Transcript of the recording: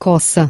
coça.